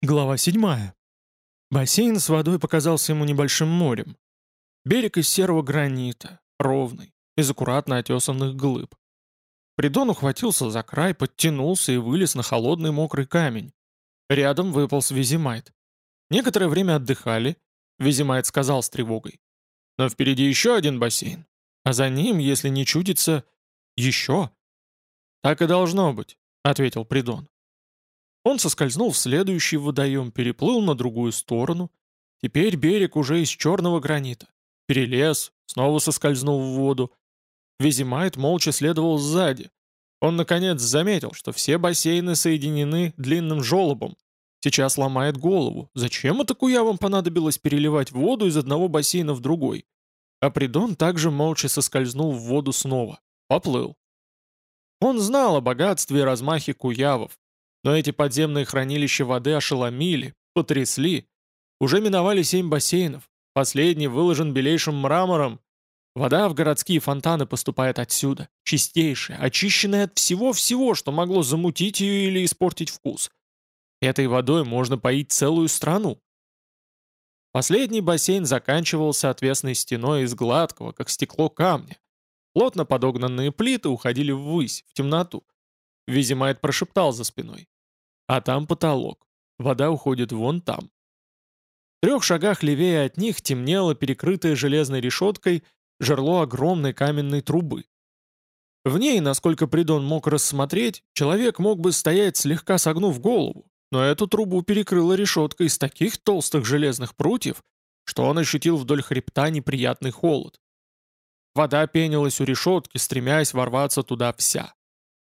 Глава 7. Бассейн с водой показался ему небольшим морем. Берег из серого гранита, ровный, из аккуратно отесанных глыб. Придон ухватился за край, подтянулся и вылез на холодный мокрый камень. Рядом выполз Визимайт. Некоторое время отдыхали, Визимайт сказал с тревогой. Но впереди еще один бассейн, а за ним, если не чудится, еще. «Так и должно быть», — ответил Придон. Он соскользнул в следующий водоем, переплыл на другую сторону. Теперь берег уже из черного гранита. Перелез, снова соскользнул в воду. Визимайт молча следовал сзади. Он, наконец, заметил, что все бассейны соединены длинным желобом. Сейчас ломает голову. Зачем это куявам понадобилось переливать воду из одного бассейна в другой? А Придон также молча соскользнул в воду снова. Поплыл. Он знал о богатстве и размахе куявов, но эти подземные хранилища воды ошеломили, потрясли. Уже миновали семь бассейнов. Последний выложен белейшим мрамором. Вода в городские фонтаны поступает отсюда, чистейшая, очищенная от всего-всего, что могло замутить ее или испортить вкус. Этой водой можно поить целую страну. Последний бассейн заканчивался отвесной стеной из гладкого, как стекло камня. Плотно подогнанные плиты уходили ввысь, в темноту. Визимайт прошептал за спиной. А там потолок. Вода уходит вон там. В трех шагах левее от них темнело перекрытое железной решеткой жерло огромной каменной трубы. В ней, насколько Придон мог рассмотреть, человек мог бы стоять слегка согнув голову, но эту трубу перекрыла решетка из таких толстых железных прутьев, что он ощутил вдоль хребта неприятный холод. Вода пенилась у решетки, стремясь ворваться туда вся.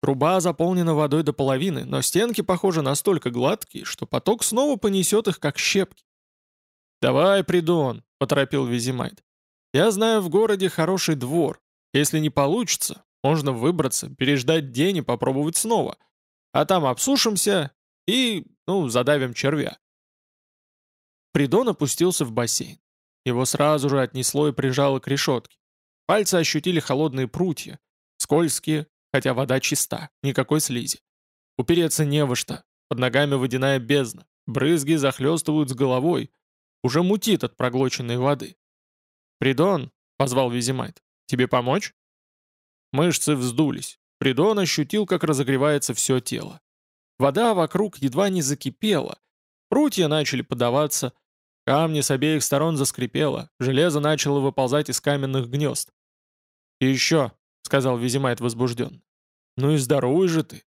Труба заполнена водой до половины, но стенки, похоже, настолько гладкие, что поток снова понесет их, как щепки. «Давай, Придон», — поторопил Визимайт. «Я знаю в городе хороший двор. Если не получится, можно выбраться, переждать день и попробовать снова. А там обсушимся и, ну, задавим червя». Придон опустился в бассейн. Его сразу же отнесло и прижало к решетке. Пальцы ощутили холодные прутья, скользкие, хотя вода чиста, никакой слизи. Упереться не во что, под ногами водяная бездна, брызги захлестывают с головой, уже мутит от проглоченной воды. «Придон», — позвал Визимайт, — «тебе помочь?» Мышцы вздулись. Придон ощутил, как разогревается все тело. Вода вокруг едва не закипела. Прутья начали подаваться, камни с обеих сторон заскрипело, железо начало выползать из каменных гнезд. «И еще», — сказал Визимайт возбужден. «Ну и здоровый же ты!»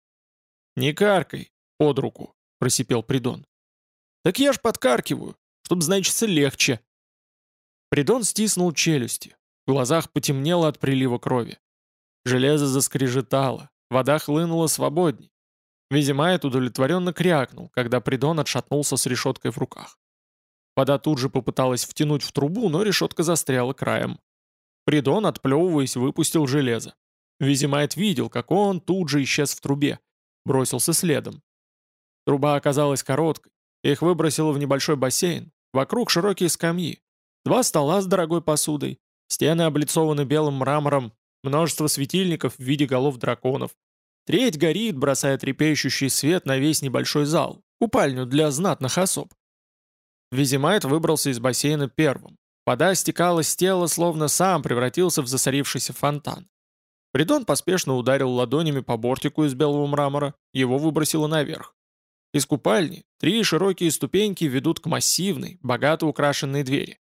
«Не каркай, под руку!» — просипел Придон. «Так я ж подкаркиваю, чтоб, значится, легче!» Придон стиснул челюсти. В глазах потемнело от прилива крови. Железо заскрежетало, вода хлынула свободней. Визимайт удовлетворенно крякнул, когда Придон отшатнулся с решеткой в руках. Вода тут же попыталась втянуть в трубу, но решетка застряла краем. Придон, отплевываясь, выпустил железо. Визимайт видел, как он тут же исчез в трубе. Бросился следом. Труба оказалась короткой. Их выбросило в небольшой бассейн. Вокруг широкие скамьи. Два стола с дорогой посудой. Стены облицованы белым мрамором. Множество светильников в виде голов драконов. Треть горит, бросая трепещущий свет на весь небольшой зал. Купальню для знатных особ. Визимайт выбрался из бассейна первым. Вода стекала с тела, словно сам превратился в засорившийся фонтан. Придон поспешно ударил ладонями по бортику из белого мрамора, его выбросило наверх. Из купальни три широкие ступеньки ведут к массивной, богато украшенной двери.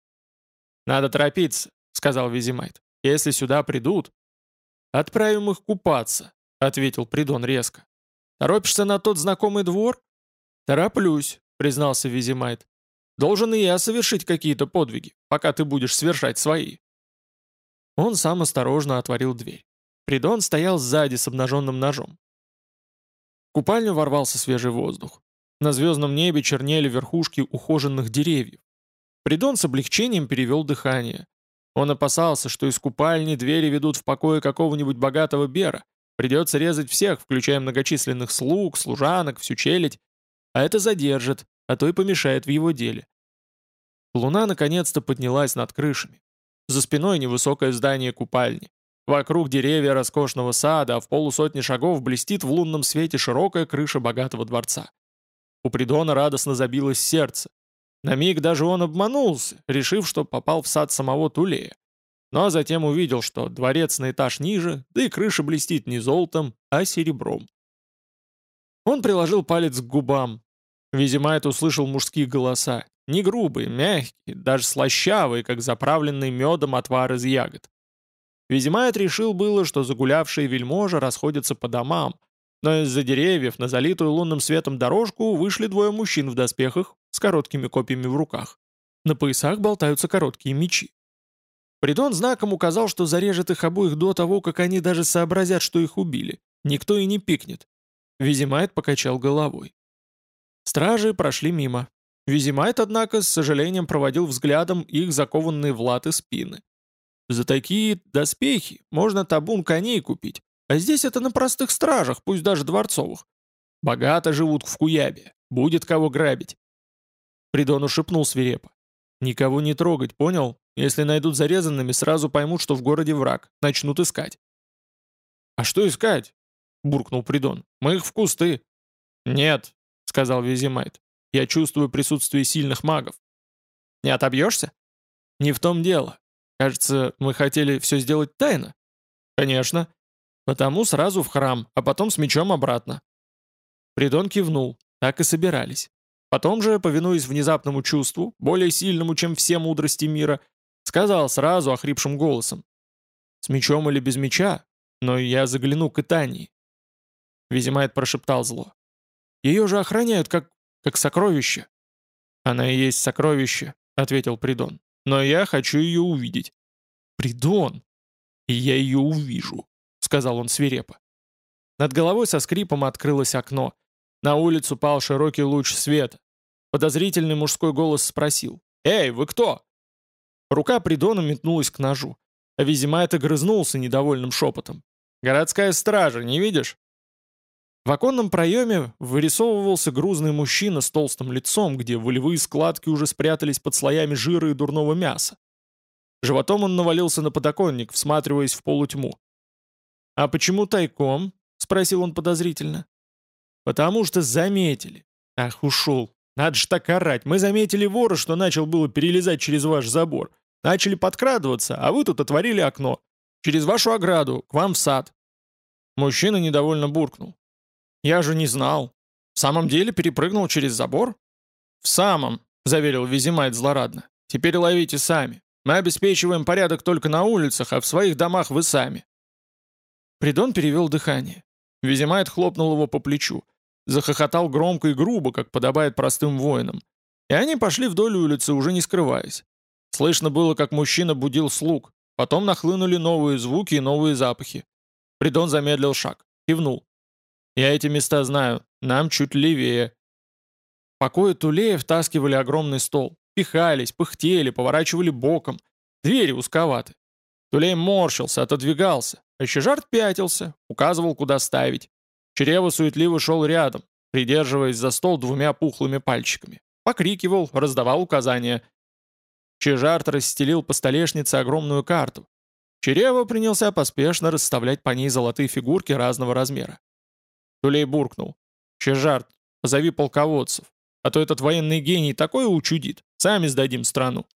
«Надо торопиться», — сказал Визимайт. «Если сюда придут...» «Отправим их купаться», — ответил Придон резко. «Торопишься на тот знакомый двор?» «Тороплюсь», — признался Визимайт. Должен и я совершить какие-то подвиги, пока ты будешь совершать свои». Он сам осторожно отворил дверь. Придон стоял сзади с обнаженным ножом. В купальню ворвался свежий воздух. На звездном небе чернели верхушки ухоженных деревьев. Придон с облегчением перевел дыхание. Он опасался, что из купальни двери ведут в покое какого-нибудь богатого бера. Придется резать всех, включая многочисленных слуг, служанок, всю челядь. А это задержит, а то и помешает в его деле. Луна наконец-то поднялась над крышами. За спиной невысокое здание купальни. Вокруг деревья роскошного сада, а в полусотни шагов блестит в лунном свете широкая крыша богатого дворца. У Придона радостно забилось сердце. На миг даже он обманулся, решив, что попал в сад самого Тулея. Но затем увидел, что дворец на этаж ниже, да и крыша блестит не золотом, а серебром. Он приложил палец к губам. Визимайт услышал мужские голоса. Не грубые, мягкие, даже слащавые, как заправленный медом отвар из ягод. Визимайт решил было, что загулявшие вельможи расходятся по домам, но из-за деревьев на залитую лунным светом дорожку вышли двое мужчин в доспехах с короткими копьями в руках. На поясах болтаются короткие мечи. Придон знаком указал, что зарежет их обоих до того, как они даже сообразят, что их убили. Никто и не пикнет. Визимайт покачал головой. Стражи прошли мимо. Визимайт, однако, с сожалением проводил взглядом их закованные в латы спины. За такие доспехи можно табун коней купить, а здесь это на простых стражах, пусть даже дворцовых. Богато живут в Куябе, будет кого грабить. Придону шепнул свирепо. «Никого не трогать, понял? Если найдут зарезанными, сразу поймут, что в городе враг, начнут искать». «А что искать?» — буркнул Придон. «Мы их в кусты». «Нет», — сказал Визимайт. «Я чувствую присутствие сильных магов». «Не отобьешься?» «Не в том дело. Кажется, мы хотели все сделать тайно». «Конечно. Потому сразу в храм, а потом с мечом обратно». Придон кивнул. Так и собирались. Потом же, повинуясь внезапному чувству, более сильному, чем все мудрости мира, сказал сразу охрипшим голосом. «С мечом или без меча? Но я загляну к Итании». Визимайт прошептал зло. «Ее же охраняют, как... как сокровище». «Она и есть сокровище», — ответил Придон. «Но я хочу ее увидеть». «Придон!» «И я ее увижу», — сказал он свирепо. Над головой со скрипом открылось окно — на улицу пал широкий луч света. Подозрительный мужской голос спросил. «Эй, вы кто?» Рука Придона метнулась к ножу. А Визимайт огрызнулся недовольным шепотом. «Городская стража, не видишь?» В оконном проеме вырисовывался грузный мужчина с толстым лицом, где волевые складки уже спрятались под слоями жира и дурного мяса. Животом он навалился на подоконник, всматриваясь в полутьму. «А почему тайком?» — спросил он подозрительно. «Потому что заметили. Ах, ушел. Надо же так орать. Мы заметили вора, что начал было перелезать через ваш забор. Начали подкрадываться, а вы тут отворили окно. Через вашу ограду, к вам в сад». Мужчина недовольно буркнул. «Я же не знал. В самом деле перепрыгнул через забор?» «В самом», — заверил Визимайт злорадно. «Теперь ловите сами. Мы обеспечиваем порядок только на улицах, а в своих домах вы сами». Придон перевел дыхание. Визимайт хлопнул его по плечу. Захохотал громко и грубо, как подобает простым воинам. И они пошли вдоль улицы, уже не скрываясь. Слышно было, как мужчина будил слуг. Потом нахлынули новые звуки и новые запахи. Придон замедлил шаг. Кивнул. «Я эти места знаю. Нам чуть левее». В покое Тулея втаскивали огромный стол. Пихались, пыхтели, поворачивали боком. Двери узковаты. Тулей морщился, отодвигался. А пятился, указывал, куда ставить. Черева суетливо шел рядом, придерживаясь за стол двумя пухлыми пальчиками. Покрикивал, раздавал указания. Чижарт расстелил по столешнице огромную карту. Черева принялся поспешно расставлять по ней золотые фигурки разного размера. Тулей буркнул. «Чижарт, позови полководцев, а то этот военный гений такое учудит, сами сдадим страну».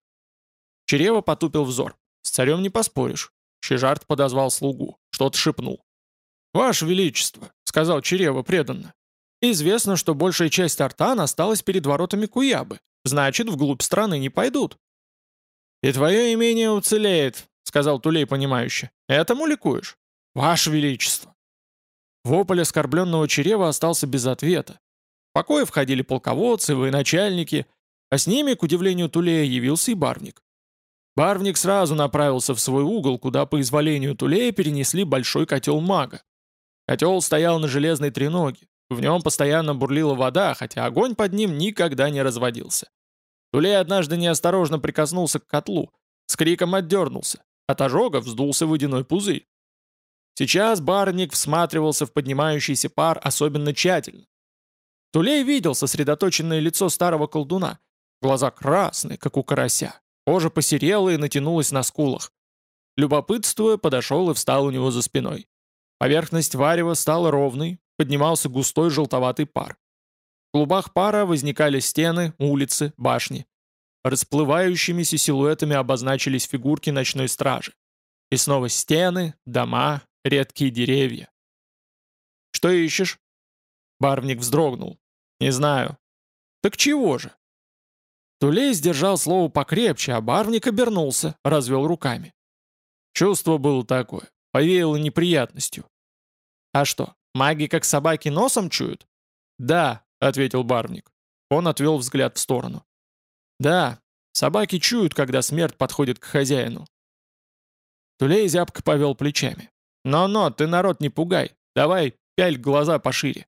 Черева потупил взор. «С царем не поспоришь». Чижарт подозвал слугу, что-то шепнул. «Ваше Величество», — сказал Черева преданно, — «известно, что большая часть артан осталась перед воротами Куябы, значит, вглубь страны не пойдут». «И твое имение уцелеет», — сказал Тулей понимающе. «Этому ликуешь?» «Ваше Величество!» Вопль оскорбленного Черева остался без ответа. В покое входили полководцы, военачальники, а с ними, к удивлению Тулея, явился и барвник. Барвник сразу направился в свой угол, куда по изволению Тулея перенесли большой котел мага. Котел стоял на железной треноге. В нем постоянно бурлила вода, хотя огонь под ним никогда не разводился. Тулей однажды неосторожно прикоснулся к котлу, с криком отдернулся. От ожога вздулся водяной пузырь. Сейчас барник всматривался в поднимающийся пар особенно тщательно. Тулей видел сосредоточенное лицо старого колдуна. Глаза красные, как у карася. Кожа посерела и натянулась на скулах. Любопытствуя, подошел и встал у него за спиной. Поверхность варева стала ровной, поднимался густой желтоватый пар. В клубах пара возникали стены, улицы, башни. Расплывающимися силуэтами обозначились фигурки ночной стражи. И снова стены, дома, редкие деревья. «Что ищешь?» Барвник вздрогнул. «Не знаю». «Так чего же?» Тулей сдержал слово покрепче, а Барвник обернулся, развел руками. Чувство было такое, повеяло неприятностью. «А что, маги как собаки носом чуют?» «Да», — ответил Барвник. Он отвел взгляд в сторону. «Да, собаки чуют, когда смерть подходит к хозяину». Тулей зябко повел плечами. «Но-но, ты народ не пугай. Давай, пяль глаза пошире».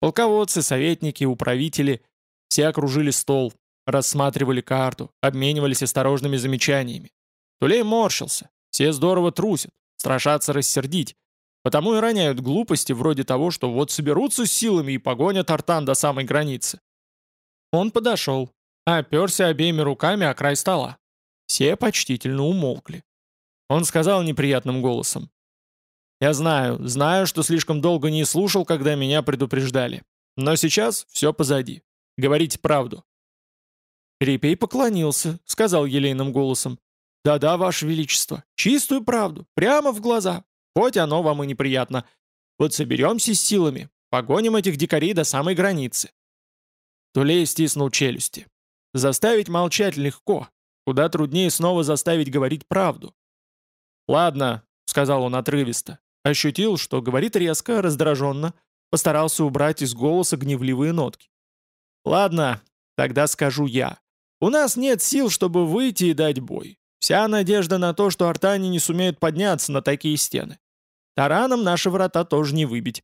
Полководцы, советники, управители — все окружили стол, рассматривали карту, обменивались осторожными замечаниями. Тулей морщился. Все здорово трусят, страшатся рассердить. Потому и роняют глупости вроде того, что вот соберутся с силами и погонят Артан до самой границы. Он подошел, оперся обеими руками о край стола. Все почтительно умолкли. Он сказал неприятным голосом. «Я знаю, знаю, что слишком долго не слушал, когда меня предупреждали. Но сейчас все позади. Говорите правду». Репей поклонился, сказал елейным голосом. «Да-да, Ваше Величество, чистую правду, прямо в глаза, хоть оно вам и неприятно. Вот соберемся с силами, погоним этих дикарей до самой границы». Тулей стиснул челюсти. Заставить молчать легко, куда труднее снова заставить говорить правду. «Ладно», — сказал он отрывисто, ощутил, что говорит резко, раздраженно, постарался убрать из голоса гневливые нотки. «Ладно, тогда скажу я. У нас нет сил, чтобы выйти и дать бой. Вся надежда на то, что артане не сумеют подняться на такие стены. Тараном наши врата тоже не выбить.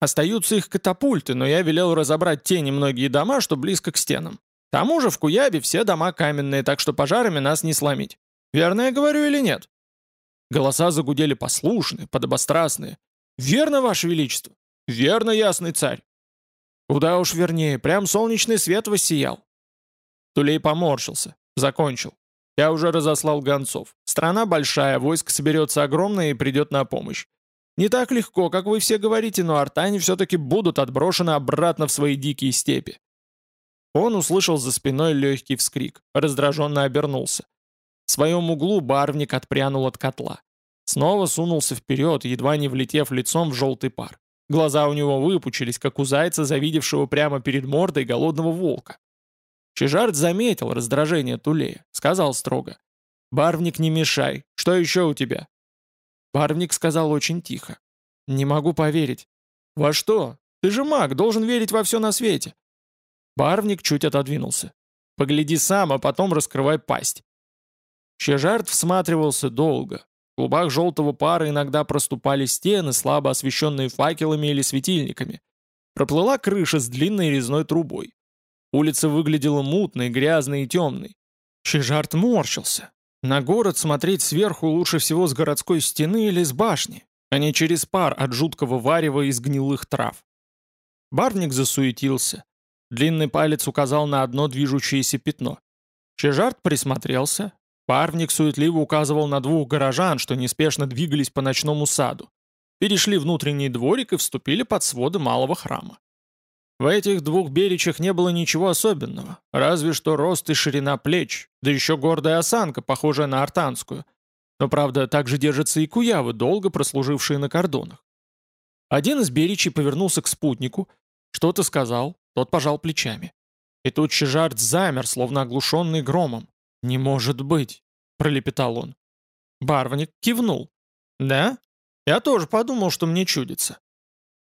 Остаются их катапульты, но я велел разобрать те немногие дома, что близко к стенам. К тому же в Куябе все дома каменные, так что пожарами нас не сломить. Верно я говорю или нет? Голоса загудели послушные, подобострастные. «Верно, Ваше Величество! Верно, ясный царь!» Куда уж вернее, прям солнечный свет воссиял. Тулей поморщился, закончил. Я уже разослал гонцов. Страна большая, войск соберется огромное и придет на помощь. Не так легко, как вы все говорите, но артане все-таки будут отброшены обратно в свои дикие степи. Он услышал за спиной легкий вскрик, раздраженно обернулся. В своем углу барвник отпрянул от котла. Снова сунулся вперед, едва не влетев лицом в желтый пар. Глаза у него выпучились, как у зайца, завидевшего прямо перед мордой голодного волка. Чижард заметил раздражение Тулея, сказал строго. «Барвник, не мешай. Что еще у тебя?» Барвник сказал очень тихо. «Не могу поверить». «Во что? Ты же маг, должен верить во все на свете». Барвник чуть отодвинулся. «Погляди сам, а потом раскрывай пасть». Чижард всматривался долго. В клубах желтого пара иногда проступали стены, слабо освещенные факелами или светильниками. Проплыла крыша с длинной резной трубой. Улица выглядела мутной, грязной и темной. Чижарт морщился. На город смотреть сверху лучше всего с городской стены или с башни, а не через пар от жуткого варева из гнилых трав. Барник засуетился. Длинный палец указал на одно движущееся пятно. Чижарт присмотрелся. Парвник суетливо указывал на двух горожан, что неспешно двигались по ночному саду. Перешли внутренний дворик и вступили под своды малого храма. В этих двух беречах не было ничего особенного, разве что рост и ширина плеч, да еще гордая осанка, похожая на артанскую. Но, правда, так же держатся и куявы, долго прослужившие на кордонах. Один из беречей повернулся к спутнику, что-то сказал, тот пожал плечами. И тут Чижард замер, словно оглушенный громом. «Не может быть!» — пролепетал он. Барвник кивнул. «Да? Я тоже подумал, что мне чудится».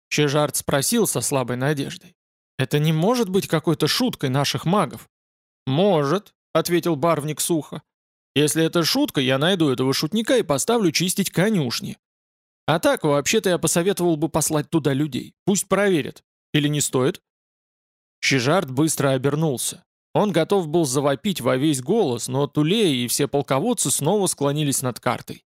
Чижард спросил со слабой надеждой. Это не может быть какой-то шуткой наших магов. Может, ответил Барвник сухо. Если это шутка, я найду этого шутника и поставлю чистить конюшни. А так, вообще-то я посоветовал бы послать туда людей. Пусть проверят. Или не стоит? Чижард быстро обернулся. Он готов был завопить во весь голос, но Тулея и все полководцы снова склонились над картой.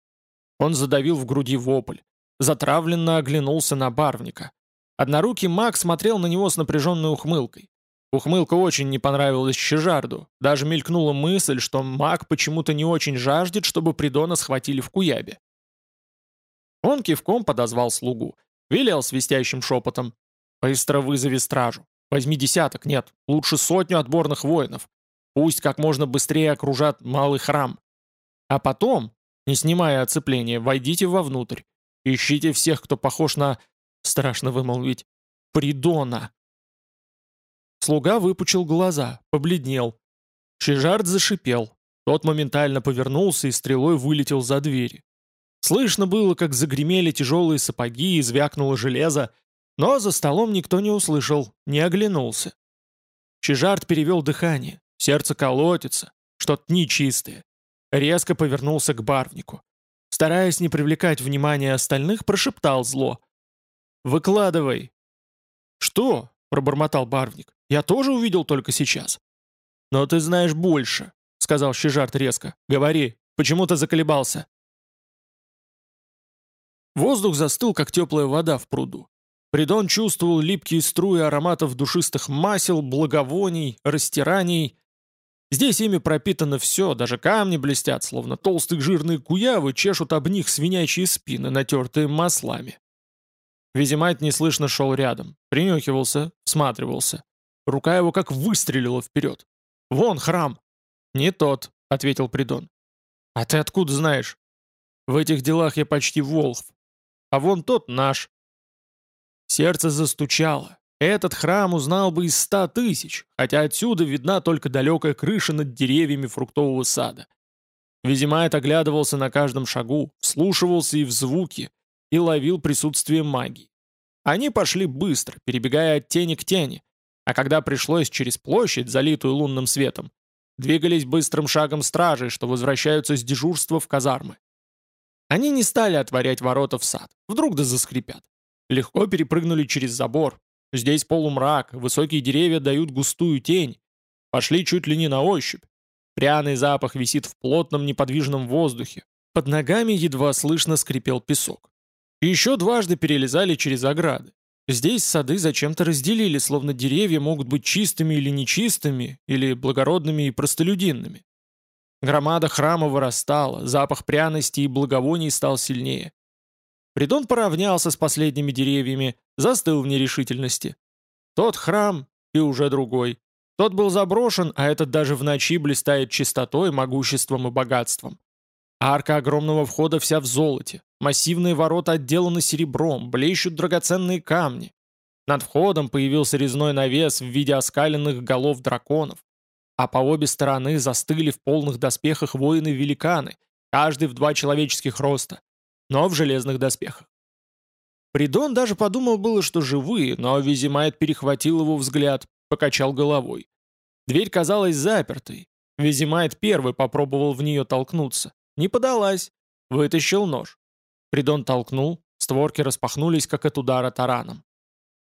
Он задавил в груди вопль. Затравленно оглянулся на барвника. Однорукий маг смотрел на него с напряженной ухмылкой. Ухмылка очень не понравилась Щежарду. Даже мелькнула мысль, что маг почему-то не очень жаждет, чтобы Придона схватили в Куябе. Он кивком подозвал слугу. Велел свистящим шепотом. «Быстро вызови стражу. Возьми десяток, нет, лучше сотню отборных воинов. Пусть как можно быстрее окружат малый храм. А потом, не снимая оцепления, войдите вовнутрь. Ищите всех, кто похож на... Страшно вымолвить. Придона. Слуга выпучил глаза, побледнел. Шижард зашипел. Тот моментально повернулся и стрелой вылетел за двери. Слышно было, как загремели тяжелые сапоги и звякнуло железо, но за столом никто не услышал, не оглянулся. Чижард перевел дыхание, сердце колотится, что-то нечистое. Резко повернулся к барвнику. Стараясь не привлекать внимания остальных, прошептал зло. «Выкладывай!» «Что?» — пробормотал барвник. «Я тоже увидел только сейчас». «Но ты знаешь больше», — сказал Щежарт резко. «Говори, почему ты заколебался?» Воздух застыл, как теплая вода в пруду. Придон чувствовал липкие струи ароматов душистых масел, благовоний, растираний. Здесь ими пропитано все, даже камни блестят, словно толстые жирные куявы чешут об них свинячьи спины, натертые маслами. Визимайт неслышно шел рядом, принюхивался, всматривался. Рука его как выстрелила вперед. «Вон храм!» «Не тот», — ответил Придон. «А ты откуда знаешь?» «В этих делах я почти волхв. А вон тот наш». Сердце застучало. Этот храм узнал бы из ста тысяч, хотя отсюда видна только далекая крыша над деревьями фруктового сада. Визимайт оглядывался на каждом шагу, вслушивался и в звуки, и ловил присутствие магии. Они пошли быстро, перебегая от тени к тени, а когда пришлось через площадь, залитую лунным светом, двигались быстрым шагом стражей, что возвращаются с дежурства в казармы. Они не стали отворять ворота в сад, вдруг да заскрипят. Легко перепрыгнули через забор. Здесь полумрак, высокие деревья дают густую тень. Пошли чуть ли не на ощупь. Пряный запах висит в плотном неподвижном воздухе. Под ногами едва слышно скрипел песок. И еще дважды перелезали через ограды. Здесь сады зачем-то разделили, словно деревья могут быть чистыми или нечистыми, или благородными и простолюдинными. Громада храма вырастала, запах пряности и благовоний стал сильнее. Придон поравнялся с последними деревьями, застыл в нерешительности. Тот храм и уже другой. Тот был заброшен, а этот даже в ночи блистает чистотой, могуществом и богатством. Арка огромного входа вся в золоте. Массивные ворота отделаны серебром, блещут драгоценные камни. Над входом появился резной навес в виде оскаленных голов драконов. А по обе стороны застыли в полных доспехах воины-великаны, каждый в два человеческих роста, но в железных доспехах. Придон даже подумал было, что живые, но Визимайт перехватил его взгляд, покачал головой. Дверь казалась запертой. Визимайт первый попробовал в нее толкнуться. Не подалась. Вытащил нож. Придон толкнул, створки распахнулись, как от удара тараном.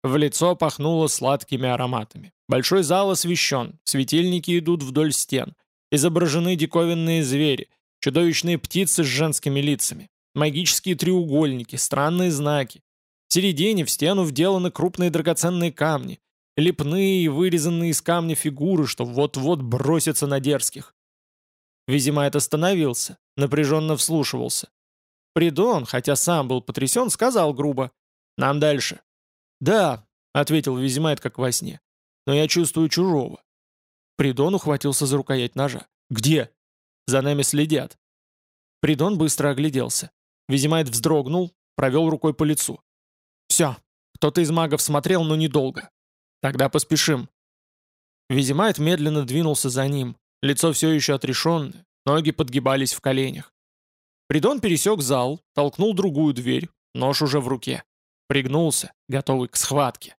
В лицо пахнуло сладкими ароматами. Большой зал освещен, светильники идут вдоль стен. Изображены диковинные звери, чудовищные птицы с женскими лицами, магические треугольники, странные знаки. В середине в стену вделаны крупные драгоценные камни, лепные и вырезанные из камня фигуры, что вот-вот бросятся на дерзких. Визимайт остановился, напряженно вслушивался. Придон, хотя сам был потрясен, сказал грубо. «Нам дальше». «Да», — ответил Визимайт как во сне. «Но я чувствую чужого». Придон ухватился за рукоять ножа. «Где?» «За нами следят». Придон быстро огляделся. Визимайт вздрогнул, провел рукой по лицу. «Все, кто-то из магов смотрел, но недолго. Тогда поспешим». Визимайт медленно двинулся за ним, Лицо все еще отрешенное, ноги подгибались в коленях. Придон пересек зал, толкнул другую дверь, нож уже в руке. Пригнулся, готовый к схватке.